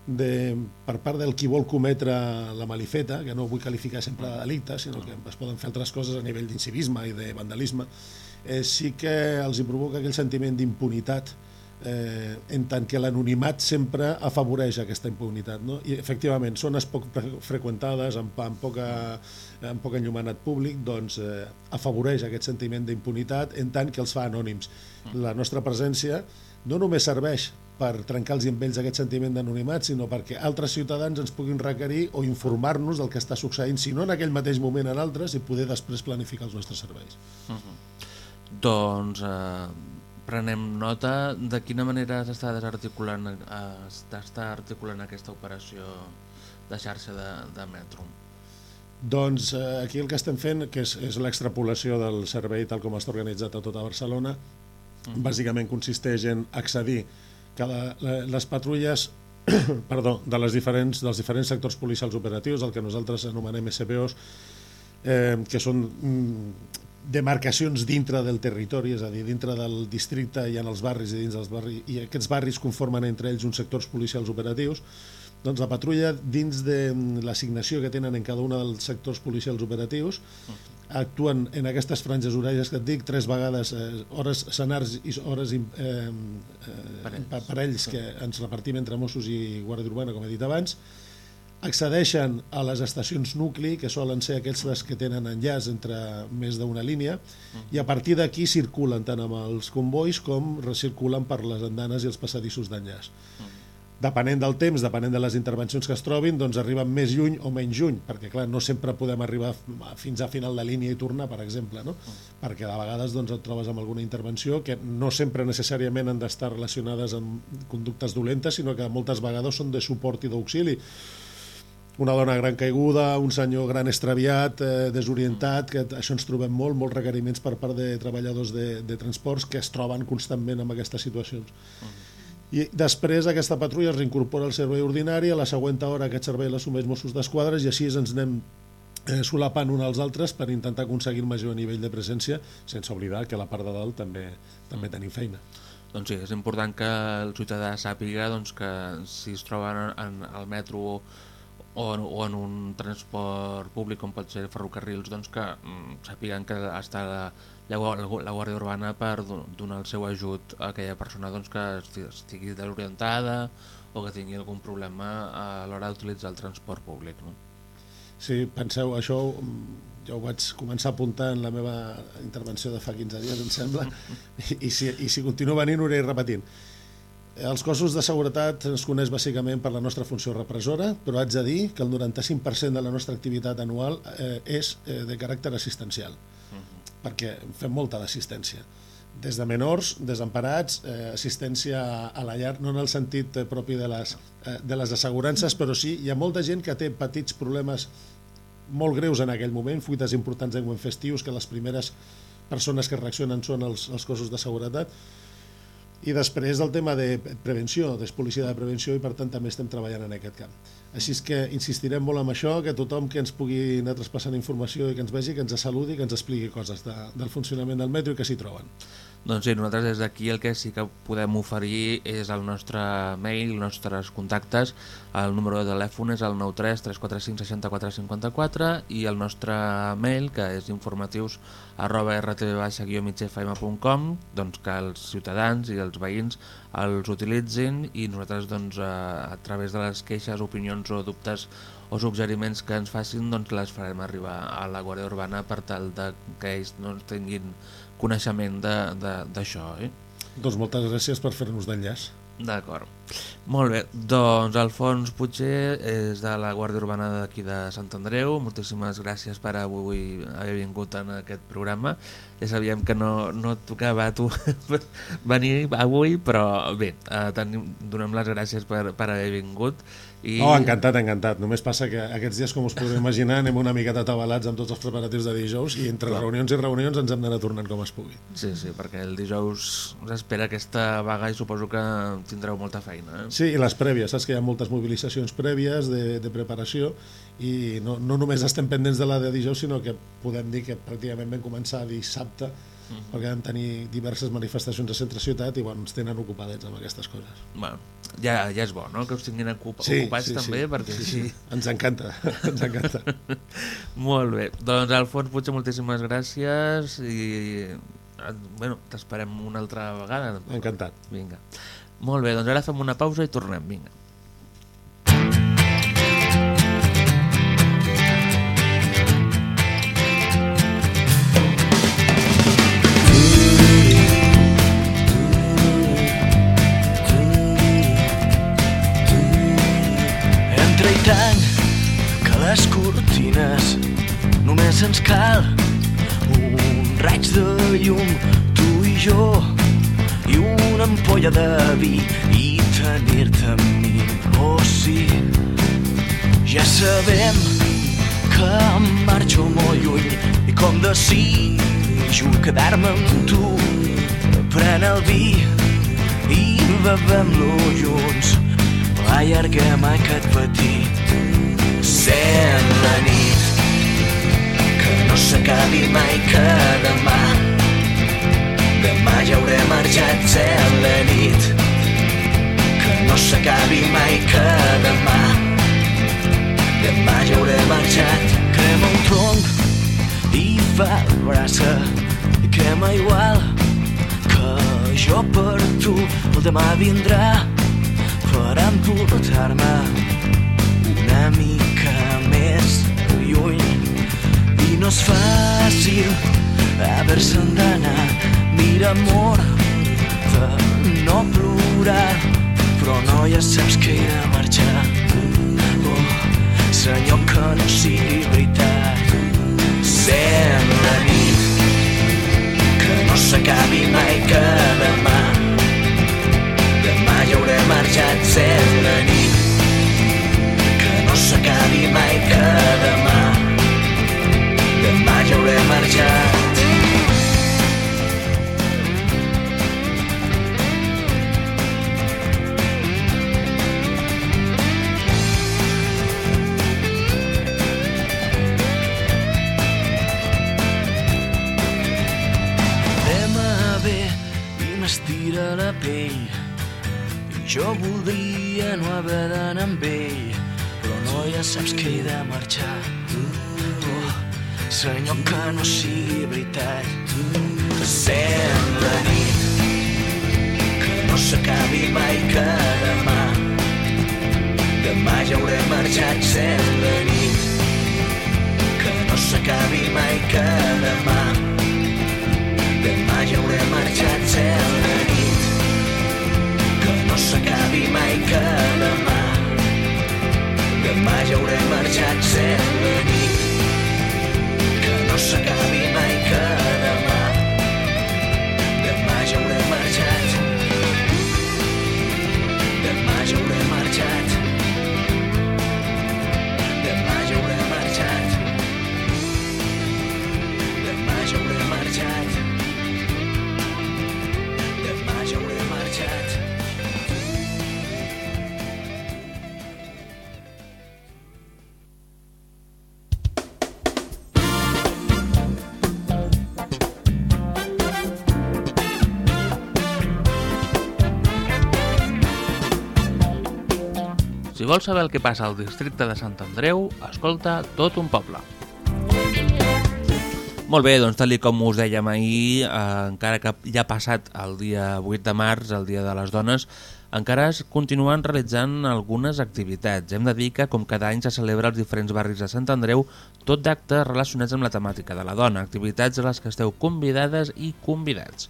de, per part del qui vol cometre la malifeta, que no vull qualificar sempre de delicte, sinó que es poden fer altres coses a nivell d'incivisme i de vandalisme, eh, sí que els hi provoca aquell sentiment d'impunitat eh, en tant que l'anonimat sempre afavoreix aquesta impunitat. No? I efectivament, zones poc freqüentades, amb, amb, poca, amb poc enllumenat públic, doncs eh, afavoreix aquest sentiment d'impunitat en tant que els fa anònims. La nostra presència no només serveix per trencar-los amb ells aquest sentiment d'anonimat, sinó perquè altres ciutadans ens puguin requerir o informar-nos del que està succeint, si no en aquell mateix moment en altres, i poder després planificar els nostres serveis. Uh -huh. Doncs eh, prenem nota de quina manera s'està desarticulant eh, està articulant aquesta operació de xarxa de, de metro. Doncs eh, aquí el que estem fent, que és, és l'extrapolació del servei tal com està organitzat a tota Barcelona, -huh. bàsicament consisteix en accedir que la, les patrulles <coughs> perdó, de les diferents, dels diferents sectors policials operatius, el que nosaltres anomenem SPOs, eh, que són mm, demarcacions dintre del territori, és a dir, dintre del districte i en els barris i dins dels barris, i aquests barris conformen entre ells uns sectors policials operatius, doncs la patrulla, dins de mm, l'assignació que tenen en cada un dels sectors policials operatius, actuen en aquestes franges horàries que et dic tres vegades, eh, hores senars i hores eh, eh, parells que ens repartim entre Mossos i Guàrdia Urbana, com he dit abans, accedeixen a les estacions nucli, que solen ser aquells que tenen enllaç entre més d'una línia, i a partir d'aquí circulen tant amb els convois com recirculen per les andanes i els passadissos d'enllaç depenent del temps, depenent de les intervencions que es trobin, doncs arriben més lluny o menys lluny, perquè clar, no sempre podem arribar fins a final de línia i tornar, per exemple, no? perquè de vegades doncs, et trobes amb alguna intervenció que no sempre necessàriament han d'estar relacionades amb conductes dolentes, sinó que moltes vegades són de suport i d'auxili. Una dona gran caiguda, un senyor gran extraviat, eh, desorientat, que això ens trobem molt, molts requeriments per part de treballadors de, de transports que es troben constantment en aquestes situacions. I després aquesta patrulla es reincorpora al servei ordinari, a la següent hora aquest servei l'assumeix Mossos d'Esquadra i així ens anem eh, solapant uns als altres per intentar aconseguir el major nivell de presència, sense oblidar que la part de dalt també, també tenim feina. Doncs sí, és important que el ciutadà sàpiga doncs, que si es troba en, en el metro o, o en un transport públic com pot ser ferrocarrils, doncs que mm, sàpiguen que està la, la, la Guàrdia Urbana per donar el seu ajut a aquella persona doncs, que estigui desorientada o que tingui algun problema a l'hora d'utilitzar el transport públic. No? Sí, penseu, això jo ho vaig començar a apuntar en la meva intervenció de fa 15 dies, em sembla, <laughs> i, i, si, i si continuo venint ho aniré repetint. Els cossos de seguretat ens coneix bàsicament per la nostra funció repressora, però haig de dir que el 95% de la nostra activitat anual eh, és eh, de caràcter assistencial, uh -huh. perquè fem molta d'assistència des de menors, desemparats, eh, assistència a la llar, no en el sentit eh, propi de les, eh, de les assegurances, però sí, hi ha molta gent que té petits problemes molt greus en aquell moment, fuites importants en festius, que les primeres persones que reaccionen són els, els cossos de seguretat, i després el tema de prevenció, de policia de prevenció, i per tant també estem treballant en aquest camp. Així és que insistirem molt en això, que tothom que ens pugui anar traspassant informació i que ens vegi, que ens saludi, que ens expliqui coses de, del funcionament del metro i que s'hi troben. Doncs sí, nosaltres des d'aquí el que sí que podem oferir és el nostre mail, els nostres contactes. El número de telèfon és el 93 345 64 54 i el nostre mail, que és informatius arroba rtv-migfm.com, doncs que els ciutadans i els veïns els utilitzin i nosaltres doncs, a, a través de les queixes, opinions o dubtes o suggeriments que ens facin doncs les farem arribar a la Guàrdia Urbana per tal de que ells no tinguin coneixement d'això. Eh? Doncs moltes gràcies per fer-nos d'enllaç. D'acord. Molt bé, doncs Alfons Puigger és de la Guàrdia Urbana d'aquí de Sant Andreu. Moltíssimes gràcies per avui haver vingut en aquest programa. Ja sabíem que no, no et tocava a tu <laughs> venir avui, però bé, eh, tenim, donem les gràcies per, per haver vingut i... No, encantat, encantat. Només passa que aquests dies, com us podeu imaginar, anem una miqueta atabalats amb tots els preparatius de dijous i entre Clar. reunions i reunions ens hem d'anar tornant com es pugui. Sí, sí, perquè el dijous s'espera aquesta vaga i suposo que tindreu molta feina. Eh? Sí, i les prèvies, saps que hi ha moltes mobilitzacions prèvies de, de preparació i no, no només estem pendents de la de dijous, sinó que podem dir que pràcticament vam començar dissabte -huh. Mhm. perquè vam tenir diverses manifestacions a centre ciutat i bueno, ens tenen ocupadets amb aquestes coses. Bueno, ja, ja és bo, no?, que us tinguin ocup sí, ocupats sí, també, sí. perquè sí, sí. Ens encanta, <laughs> ens encanta. <laughs> Molt bé, doncs Alfons Puig, moltíssimes gràcies i bueno, t'esperem una altra vegada. Encantat. Vinga. Molt bé, doncs ara fem una pausa i tornem, vinga. Desitjo quedar-me amb tu. Pren el vi i bevem-lo junts, allarguem aquest petit sent la nit no s'acabi mai que demà demà ja hauré marxat cel la nit que no s'acabi mai que demà demà ja hauré marxat crema un tronc fa brassa i crema igual que jo per tu el demà vindrà per emportar-me una mica més lluny no és fàcil haver-se'n d'anar. Mira, amor, de no plorar, però no ja saps que he de marxar. Oh, senyor, que no sigui veritat. Sent la nit, que no s'acabi mai que demà. Demà ja hauré marxat, sent la nit, Si vols saber el que passa al districte de Sant Andreu, escolta tot un poble. Molt bé, doncs tal com us dèiem ahir, eh, encara que ja ha passat el dia 8 de març, el dia de les dones, encara es continuen realitzant algunes activitats. Hem de dir que, com cada any se celebra als diferents barris de Sant Andreu, tot d'actes relacionats amb la temàtica de la dona, activitats a les que esteu convidades i convidats.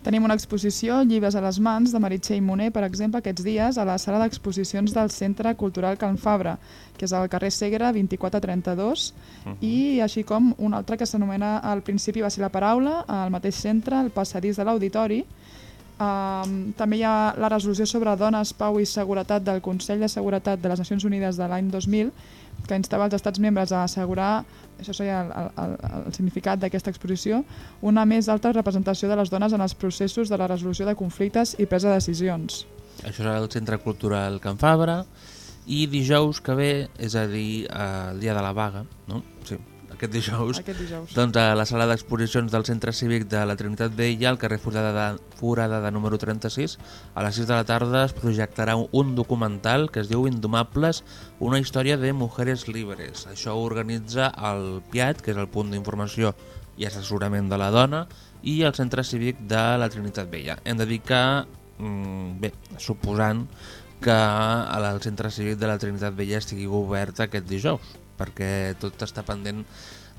Tenim una exposició, Llibres a les mans, de Meritxell Moner, per exemple, aquests dies a la sala d'exposicions del Centre Cultural Can Fabra, que és al carrer Segre 2432, uh -huh. i així com un altre que s'anomena Al principi va ser la paraula, al mateix centre, al passadís de l'auditori. Um, també hi ha la resolució sobre dones, pau i seguretat del Consell de Seguretat de les Nacions Unides de l'any 2000, que instava els estats membres a assegurar, això seria el, el, el, significat d'aquesta exposició, una més alta representació de les dones en els processos de la resolució de conflictes i presa de decisions. Això serà el Centre Cultural Can Fabra i dijous que ve, és a dir, el dia de la vaga, no? Sí, aquest dijous, Aquest dijous. doncs a la sala d'exposicions del Centre Cívic de la Trinitat Vella, al carrer Forada de, Forada de número 36, a les 6 de la tarda es projectarà un documental que es diu Indomables, una història de mujeres libres. Això ho organitza el PIAT, que és el punt d'informació i assessorament de la dona, i el Centre Cívic de la Trinitat Vella. Hem de dir que, mm, bé, suposant que el Centre Cívic de la Trinitat Vella estigui obert aquest dijous, perquè tot està pendent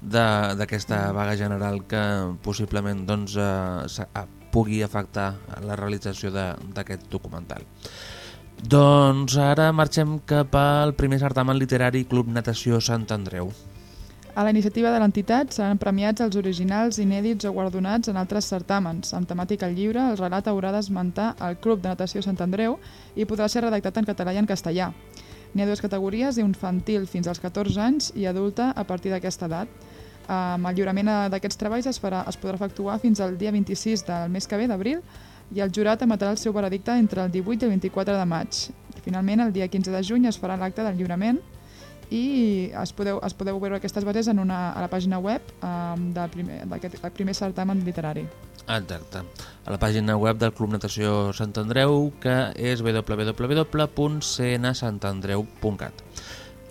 de- d'aquesta vaga general que possiblement doncs, eh, eh, pugui afectar la realització d'aquest documental. Doncs ara marxem cap al primer certamen literari Club Natació Sant Andreu. A la iniciativa de l'entitat seran premiats els originals, inèdits o guardonats en altres certàmens. Amb temàtica lliure, el relat haurà d'esmentar el Club de Natació Sant Andreu i podrà ser redactat en català i en castellà. N'hi ha dues categories, infantil fins als 14 anys i adulta a partir d'aquesta edat. Um, el lliurament eh, d'aquests treballs es, farà, es podrà efectuar fins al dia 26 del mes que ve, d'abril, i el jurat emetrà el seu veredicte entre el 18 i el 24 de maig. Finalment, el dia 15 de juny es farà l'acte del lliurament i es podeu, es podeu veure aquestes bases en una, a la pàgina web um, primer, d'aquest el primer certamen literari. Exacte. A la pàgina web del Club Natació Sant Andreu, que és www.cnsantandreu.cat.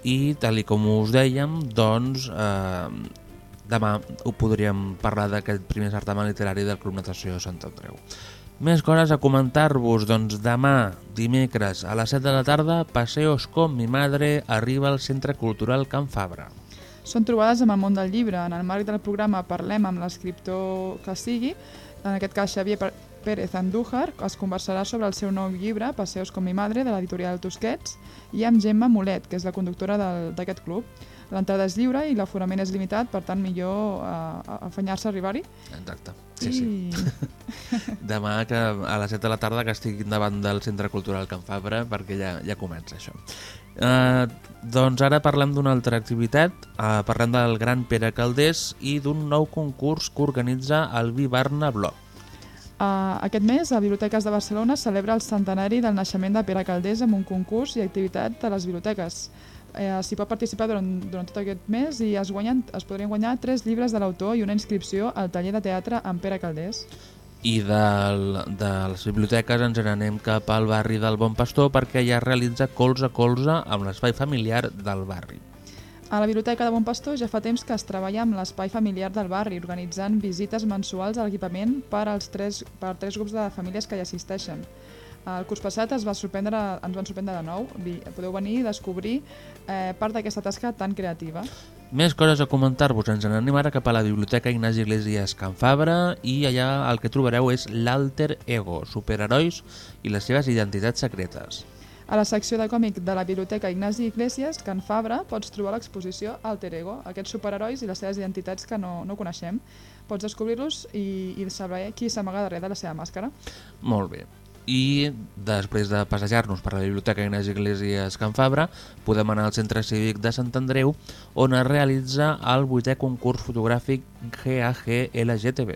I, tal i com us dèiem, doncs, eh, demà ho podríem parlar d'aquest primer certamen literari del Club Natació Sant Andreu. Més coses a comentar-vos, doncs demà, dimecres, a les 7 de la tarda, Paseos con mi madre arriba al Centre Cultural Can Fabra. Són trobades amb el món del llibre. En el marc del programa Parlem amb l'escriptor que sigui, en aquest cas Xavier Pé- Pérez Andújar, es conversarà sobre el seu nou llibre, Passeos con mi madre, de l'editorial Tusquets, i amb Gemma Molet, que és la conductora d'aquest club. L'entrada és lliure i l'aforament és limitat, per tant millor uh, afanyar-se a arribar-hi. Exacte. Sí, sí. I... <laughs> Demà que a les 7 de la tarda que estic davant del Centre Cultural Can Fabra perquè ja, ja comença això. Uh, doncs ara parlem d'una altra activitat, uh, parlem del Gran Pere Caldés i d'un nou concurs que organitza el Vivarna Blog. Uh, aquest mes, a Biblioteques de Barcelona celebra el centenari del naixement de Pere Caldés amb un concurs i activitat de les biblioteques. Eh, S'hi pot participar durant, durant tot aquest mes i es, guanyen, es podrien guanyar tres llibres de l'autor i una inscripció al taller de teatre amb Pere Caldés. I del, de les biblioteques ens n'anem cap al barri del Bon Pastor perquè ja realitza colze a colze amb l'espai familiar del barri. A la Biblioteca de Bon Pastor ja fa temps que es treballa amb l'espai familiar del barri, organitzant visites mensuals a l'equipament per als tres, per tres grups de famílies que hi assisteixen. El curs passat es va sorprendre, ens van sorprendre de nou. Podeu venir i descobrir eh, part d'aquesta tasca tan creativa. Més coses a comentar-vos. Ens n'anem ara cap a la Biblioteca Ignasi Iglesias Can Fabra i allà el que trobareu és l'Alter Ego, superherois i les seves identitats secretes. A la secció de còmic de la Biblioteca Ignasi Iglesias, Can Fabra, pots trobar l'exposició Alter Ego, aquests superherois i les seves identitats que no, no coneixem. Pots descobrir-los i, i saber qui s'amaga darrere de la seva màscara. Molt bé. I després de passejar-nos per la Biblioteca Ignasi Iglesias Can Fabra, podem anar al Centre Cívic de Sant Andreu, on es realitza el vuitè concurs fotogràfic GAG-LGTB.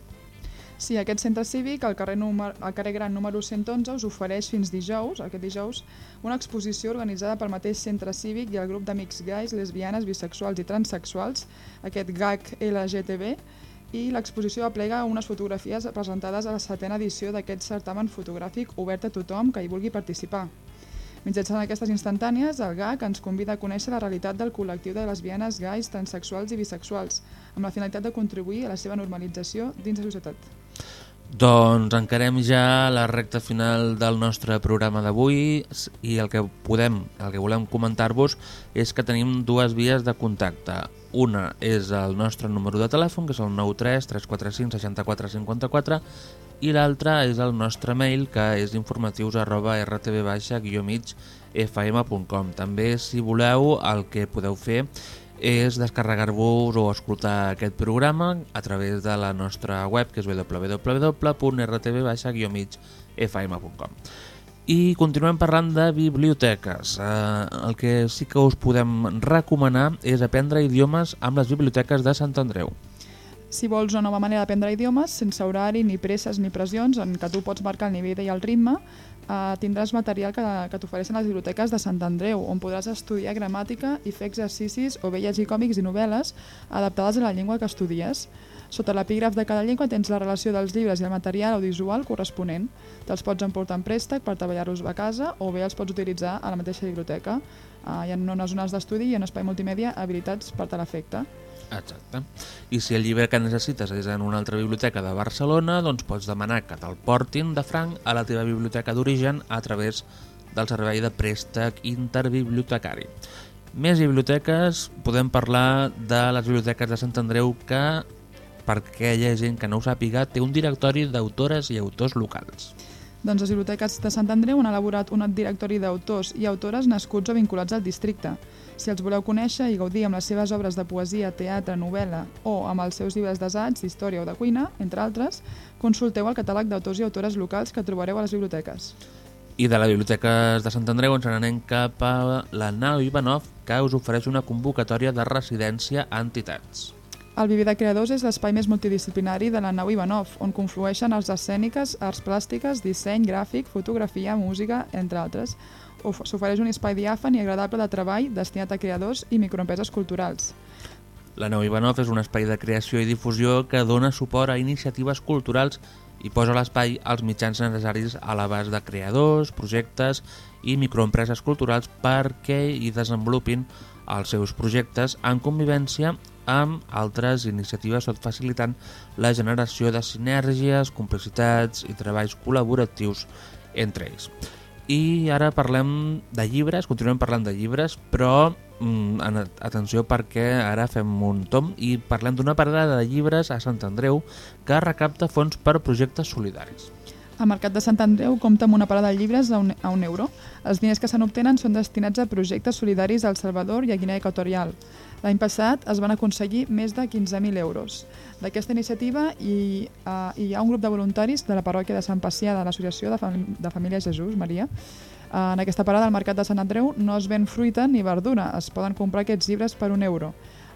Sí, aquest centre cívic, al carrer, número, al carrer Gran número 111, us ofereix fins dijous, aquest dijous, una exposició organitzada pel mateix centre cívic i el grup d'amics gais, lesbianes, bisexuals i transexuals, aquest GAG LGTB, i l'exposició aplega unes fotografies presentades a la setena edició d'aquest certamen fotogràfic obert a tothom que hi vulgui participar. Mitjançant aquestes instantànies, el GAC ens convida a conèixer la realitat del col·lectiu de lesbianes, gais, transexuals i bisexuals, amb la finalitat de contribuir a la seva normalització dins la societat. Doncs encarem ja la recta final del nostre programa d'avui i el que podem, el que volem comentar-vos és que tenim dues vies de contacte. Una és el nostre número de telèfon, que és el 93 345 64 54 i l'altra és el nostre mail, que és informatius arroba rtb-migfm.com. També, si voleu, el que podeu fer és descarregar-vos o escoltar aquest programa a través de la nostra web, que és www.rtb-migfm.com. I continuem parlant de biblioteques. Eh, el que sí que us podem recomanar és aprendre idiomes amb les biblioteques de Sant Andreu. Si vols una nova manera d'aprendre idiomes, sense horari, ni presses ni pressions, en què tu pots marcar el nivell i el ritme, eh, tindràs material que, que t'ofereixen les biblioteques de Sant Andreu, on podràs estudiar gramàtica i fer exercicis o bé llegir còmics i novel·les adaptades a la llengua que estudies. Sota l'epígraf de cada llengua tens la relació dels llibres i el material audiovisual corresponent. Te'ls pots emportar en préstec per treballar-los a casa o bé els pots utilitzar a la mateixa biblioteca. Uh, hi ha unes zones d'estudi i un espai multimèdia habilitats per tal efecte. Exacte. I si el llibre que necessites és en una altra biblioteca de Barcelona, doncs pots demanar que te'l portin de franc a la teva biblioteca d'origen a través del servei de préstec interbibliotecari. Més biblioteques, podem parlar de les biblioteques de Sant Andreu que, per aquella gent que no ho sàpiga, té un directori d'autores i autors locals. Doncs les biblioteques de Sant Andreu han elaborat un directori d'autors i autores nascuts o vinculats al districte. Si els voleu conèixer i gaudir amb les seves obres de poesia, teatre, novel·la o amb els seus llibres d'assaig, d'història o de cuina, entre altres, consulteu el catàleg d'autors i autores locals que trobareu a les biblioteques. I de la Biblioteca de Sant Andreu ens n'anem cap a la nau Ivanov, que us ofereix una convocatòria de residència a entitats. El Vivi de Creadors és l'espai més multidisciplinari de la nau Ivanov, on conflueixen arts escèniques, arts plàstiques, disseny, gràfic, fotografia, música, entre altres. Of- S'ofereix un espai diàfan i agradable de treball destinat a creadors i microempreses culturals. La Nau Ivanov és un espai de creació i difusió que dona suport a iniciatives culturals i posa l'espai els mitjans necessaris a l'abast de creadors, projectes i microempreses culturals perquè hi desenvolupin els seus projectes en convivència amb altres iniciatives tot facilitant la generació de sinergies, complicitats i treballs col·laboratius entre ells. I ara parlem de llibres, continuem parlant de llibres, però mm, en- atenció perquè ara fem un tom i parlem d'una parada de llibres a Sant Andreu que recapta fons per projectes solidaris. El Mercat de Sant Andreu compta amb una parada de llibres a un, a un euro. Els diners que se n'obtenen són destinats a projectes solidaris al Salvador i a Guinea Equatorial. L'any passat es van aconseguir més de 15.000 euros. D'aquesta iniciativa hi, uh, hi ha un grup de voluntaris de la parròquia de Sant Pacià de l'Associació de, Fam de Família Jesús, Maria. Uh, en aquesta parada al Mercat de Sant Andreu no es ven fruita ni verdura, es poden comprar aquests llibres per un euro.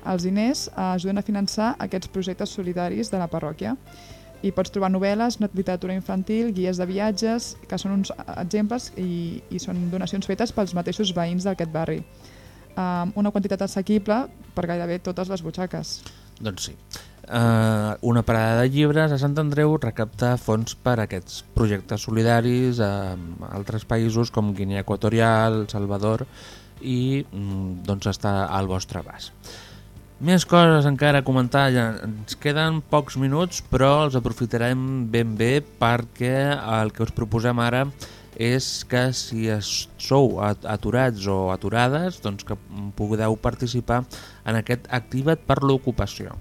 Els diners uh, ajuden a finançar aquests projectes solidaris de la parròquia i pots trobar novel·les, literatura infantil, guies de viatges, que són uns exemples i, i són donacions fetes pels mateixos veïns d'aquest barri. Um, una quantitat assequible per gairebé totes les butxaques. Doncs sí. eh, una parada de llibres a Sant Andreu recapta fons per a aquests projectes solidaris a altres països com Guinea Equatorial, El Salvador i mm, doncs està al vostre abast. Més coses encara a comentar, ja ens queden pocs minuts però els aprofitarem ben bé perquè el que us proposem ara és que si es sou at- aturats o aturades doncs que podeu participar en aquest Activa't per l'ocupació.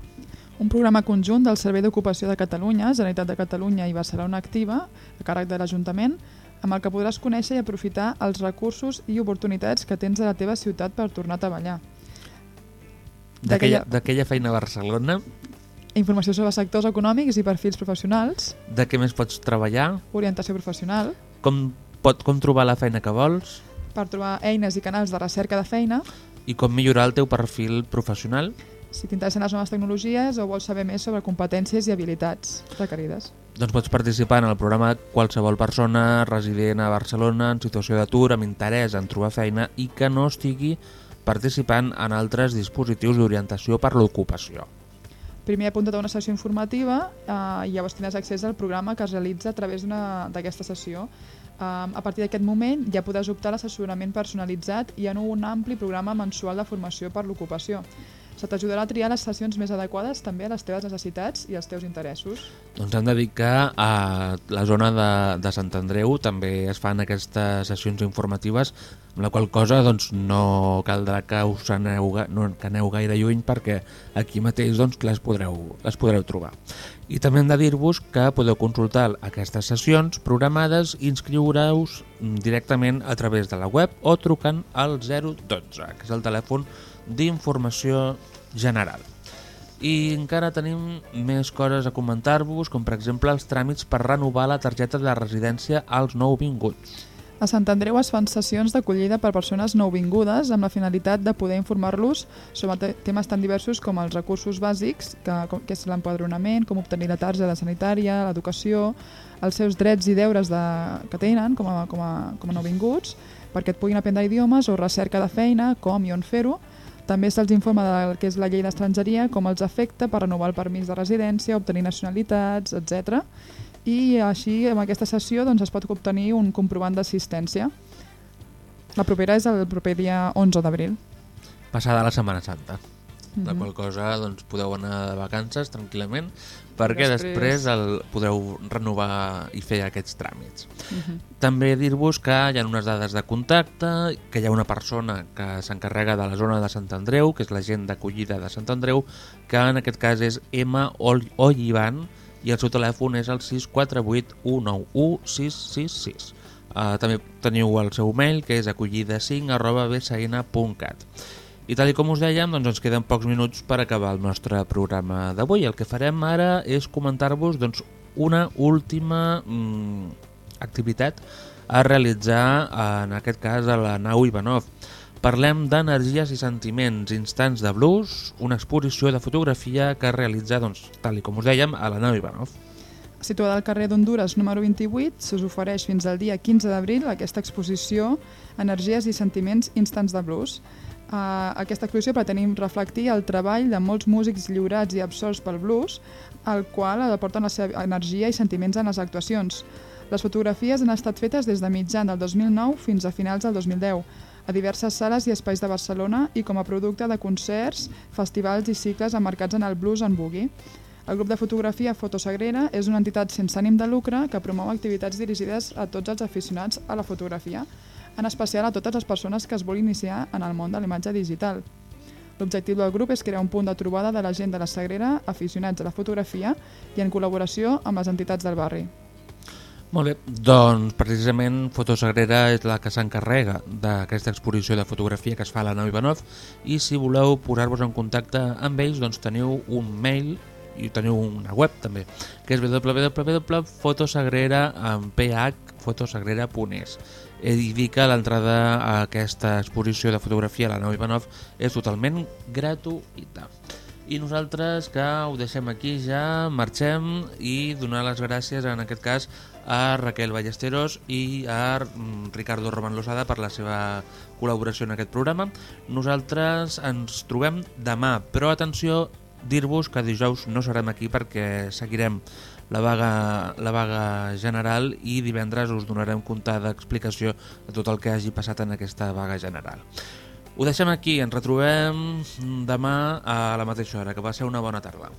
Un programa conjunt del Servei d'Ocupació de Catalunya, Generalitat de Catalunya i Barcelona Activa, a càrrec de l'Ajuntament, amb el que podràs conèixer i aprofitar els recursos i oportunitats que tens a la teva ciutat per tornar a treballar. D'aquella feina a Barcelona, Informació sobre sectors econòmics i perfils professionals, de què més pots treballar, orientació professional, com, pot, com trobar la feina que vols per trobar eines i canals de recerca de feina, i com millorar el teu perfil professional. si t'interessen les noves tecnologies o vols saber més sobre competències i habilitats requerides. Doncs pots participar en el programa qualsevol persona resident a Barcelona en situació d'atur amb interès en trobar feina i que no estigui participant en altres dispositius d'orientació per l'ocupació. Primer apunta't a una sessió informativa eh, i llavors tindràs accés al programa que es realitza a través d'una- d'aquesta sessió. Eh, a partir d'aquest moment ja podràs optar a l'assessorament personalitzat i en un ampli programa mensual de formació per l'ocupació. Se t'ajudarà a triar les sessions més adequades també a les teves necessitats i als teus interessos. Doncs hem de dir que a la zona de, de Sant Andreu també es fan aquestes sessions informatives amb la qual cosa doncs, no caldrà que us aneu, no, que aneu gaire lluny perquè aquí mateix doncs, les, podreu, les podreu trobar. I també hem de dir-vos que podeu consultar aquestes sessions programades i inscriure-us directament a través de la web o trucant al 012, que és el telèfon d'informació general. I encara tenim més coses a comentar-vos, com per exemple els tràmits per renovar la targeta de residència als nouvinguts. A Sant Andreu es fan sessions d'acollida per persones nouvingudes amb la finalitat de poder informar-los sobre te- temes tan diversos com els recursos bàsics, que, que és l'empadronament, com obtenir la targeta sanitària, l'educació, els seus drets i deures de, que tenen com a, com, a, com a nouvinguts, perquè et puguin aprendre idiomes o recerca de feina, com i on fer-ho. També se'ls informa del que és la llei d'estrangeria, com els afecta per renovar el permís de residència, obtenir nacionalitats, etc. I així, amb aquesta sessió, doncs, es pot obtenir un comprovant d'assistència. La propera és el proper dia 11 d'abril. Passada la Setmana Santa. La Mhm. qual cosa doncs, podeu anar de vacances tranquil·lament perquè Després- després, el podreu renovar i fer aquests tràmits. Mhm. També dir-vos que hi ha unes dades de contacte, que hi ha una persona que s'encarrega de la zona de Sant Andreu, que és la gent d'acollida de Sant Andreu, que en aquest cas és. Ol- Ollivan i el seu telèfon és el 648 191 666. Uh, també teniu el seu mail, que és acollida5 arroba bsn.cat. I tal com us dèiem, doncs ens queden pocs minuts per acabar el nostre programa d'avui. El que farem ara és comentar-vos doncs, una última mm, activitat a realitzar, en aquest cas, a la nau Ivanov. Parlem d'energies i sentiments, instants de blues, una exposició de fotografia que es realitza, doncs, tal i com us dèiem, a la nau Ivanov. Situada al carrer d'Honduras número 28, se'us ofereix fins al dia 15 d'abril aquesta exposició Energies i sentiments instants de blues. Uh, aquesta exposició pretenim reflectir el treball de molts músics lliurats i absorts pel blues, al qual aporten la seva energia i sentiments en les actuacions. Les fotografies han estat fetes des de mitjan del 2009 fins a finals del 2010, a diverses sales i espais de Barcelona i com a producte de concerts, festivals i cicles emmarcats en el blues en boogie. El grup de fotografia Fotosagrera és una entitat sense ànim de lucre que promou activitats dirigides a tots els aficionats a la fotografia, en especial a totes les persones que es vulguin iniciar en el món de la imatge digital. L'objectiu del grup és crear un punt de trobada de la gent de la Sagrera, aficionats a la fotografia i en col·laboració amb les entitats del barri. Molt bé, doncs precisament Fotosagrera és la que s'encarrega d'aquesta exposició de fotografia que es fa a la nau Ivanov i si voleu posar-vos en contacte amb ells doncs teniu un mail i teniu una web també que és www.fotosagrera amb phfotosagrera.es i dir que l'entrada a aquesta exposició de fotografia a la nau Ivanov és totalment gratuïta. I nosaltres que ho deixem aquí ja, marxem i donar les gràcies en aquest cas a Raquel Ballesteros i a mm, Ricardo Roman Losada per la seva col·laboració en aquest programa. Nosaltres ens trobem demà, però atenció, dir-vos que dijous no serem aquí perquè seguirem la vaga, la vaga general i divendres us donarem comptada explicació de tot el que hagi passat en aquesta vaga general. Ho deixem aquí, ens retrobem demà a la mateixa hora. Que va ser una bona tarda.